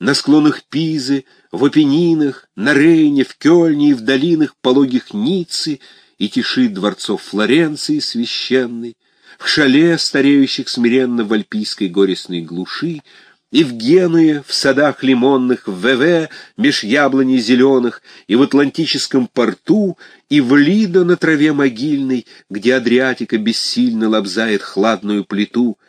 на склонах Пизы, в Апеннинах, на Рейне, в Кёльне и в долинах пологих Ниццы и тиши дворцов Флоренции священной, в шале, стареющих смиренно в альпийской горестной глуши, и в Генуе, в садах лимонных, в ВВ, меж яблоней зеленых, и в Атлантическом порту, и в Лидо на траве могильной, где Адриатика бессильно лобзает хладную плиту —